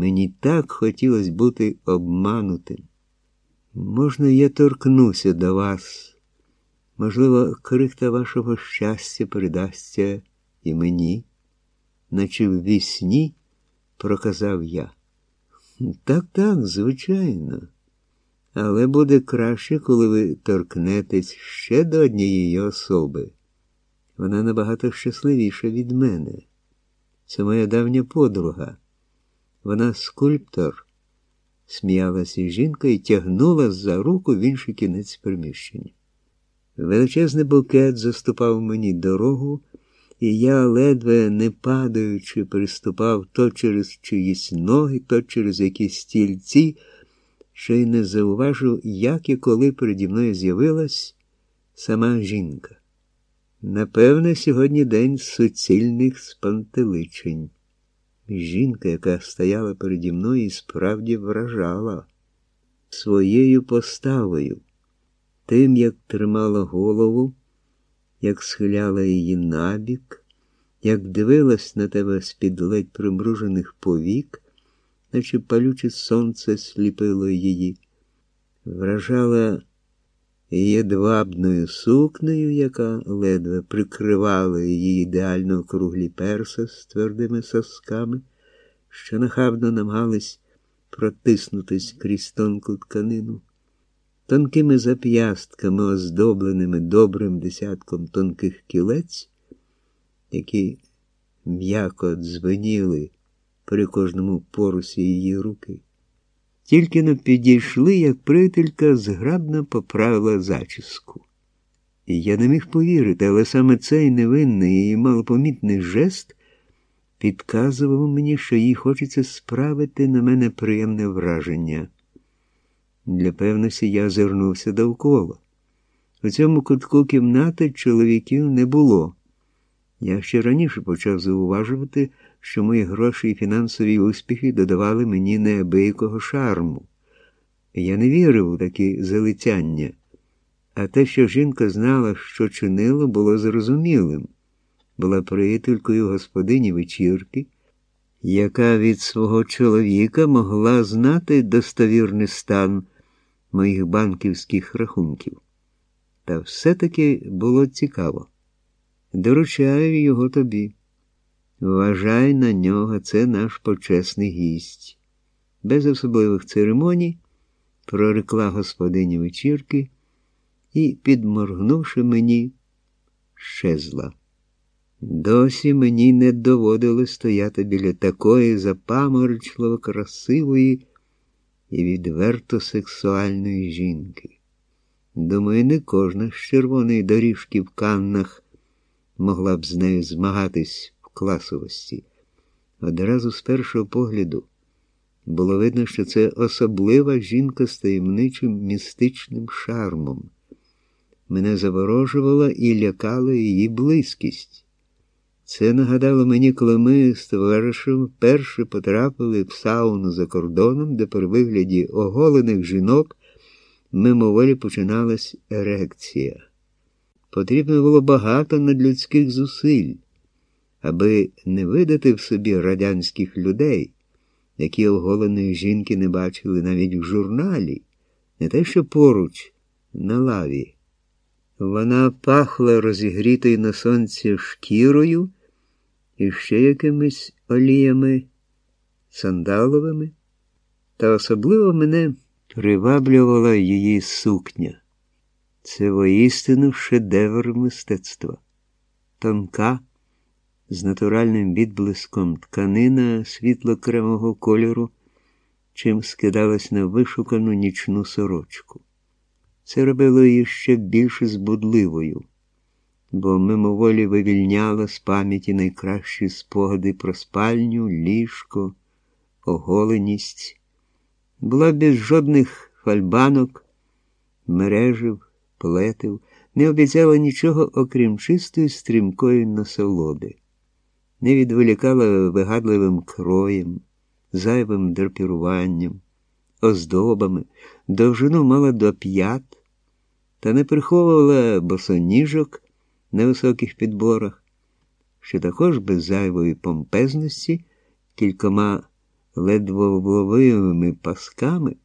Мені так хотілося бути обманутим. Можна, я торкнуся до вас. Можливо, крихта вашого щастя передасться і мені, наче в вісні проказав я. Так, так, звичайно. Але буде краще, коли ви торкнетесь ще до однієї особи. Вона набагато щасливіша від мене. Це моя давня подруга. Вона скульптор, сміялася жінка і тягнула за руку в інший кінець приміщення. Величезний букет заступав мені дорогу, і я, ледве не падаючи, приступав то через чиїсь ноги, то через якісь стільці, що й не зауважив, як і коли переді мною з'явилась сама жінка. Напевне, сьогодні день суцільних спантеличень. Жінка, яка стояла переді мною і справді вражала своєю поставою, тим, як тримала голову, як схиляла її набік, як дивилась на тебе з-під ледь примружених повік, наче палюче сонце сліпило її, вражала єдвабною сукнею, яка ледве прикривала її ідеально круглі перса з твердими сосками, що нахабно намагались протиснутись крізь тонку тканину, тонкими зап'ястками, оздобленими добрим десятком тонких кілець, які м'яко дзвеніли при кожному порусі її руки. Тільки не підійшли, як приятелька зграбно поправила зачіску. І я не міг повірити, але саме цей невинний і малопомітний жест підказував мені, що їй хочеться справити на мене приємне враження. Для певності я озирнувся довкола. У цьому кутку кімнати чоловіків не було. Я ще раніше почав зауважувати, що мої гроші і фінансові успіхи додавали мені неабиякого шарму. Я не вірив у такі залицяння, а те, що жінка знала, що чинило, було зрозумілим. Була приятелькою господині вечірки, яка від свого чоловіка могла знати достовірний стан моїх банківських рахунків. Та все-таки було цікаво. Доручаю його тобі. Вважай на нього, це наш почесний гість. Без особливих церемоній прорекла господині вечірки і, підморгнувши мені, щезла. Досі мені не доводилось стояти біля такої запаморочливо красивої і відверто сексуальної жінки. Думаю, не кожна з червоної доріжки в каннах могла б з нею змагатись в класовості. Одразу з першого погляду було видно, що це особлива жінка з таємничим містичним шармом. Мене заворожувала і лякала її близькість. Це нагадало мені, коли ми з товаришем вперше потрапили в сауну за кордоном, де при вигляді оголених жінок мимоволі починалась ерекція. Потрібно було багато надлюдських зусиль, аби не видати в собі радянських людей, які оголеної жінки не бачили навіть в журналі, не те, що поруч, на лаві. Вона пахла розігрітою на сонці шкірою і ще якимись оліями сандаловими, та особливо мене приваблювала її сукня. Це воістину шедевр мистецтва, тонка, з натуральним відблиском тканина світло-кремого кольору, чим скидалась на вишукану нічну сорочку. Це робило її ще більш збудливою, бо мимоволі вивільняла з пам'яті найкращі спогади про спальню, ліжко, оголеність, була без жодних фальбанок, мережів плетив, не обіцяла нічого, окрім чистої стрімкої насолоди, не відволікала вигадливим кроєм, зайвим драпіруванням, оздобами, довжину мала до п'ят, та не приховувала босоніжок на високих підборах, що також без зайвої помпезності кількома ледвовловими пасками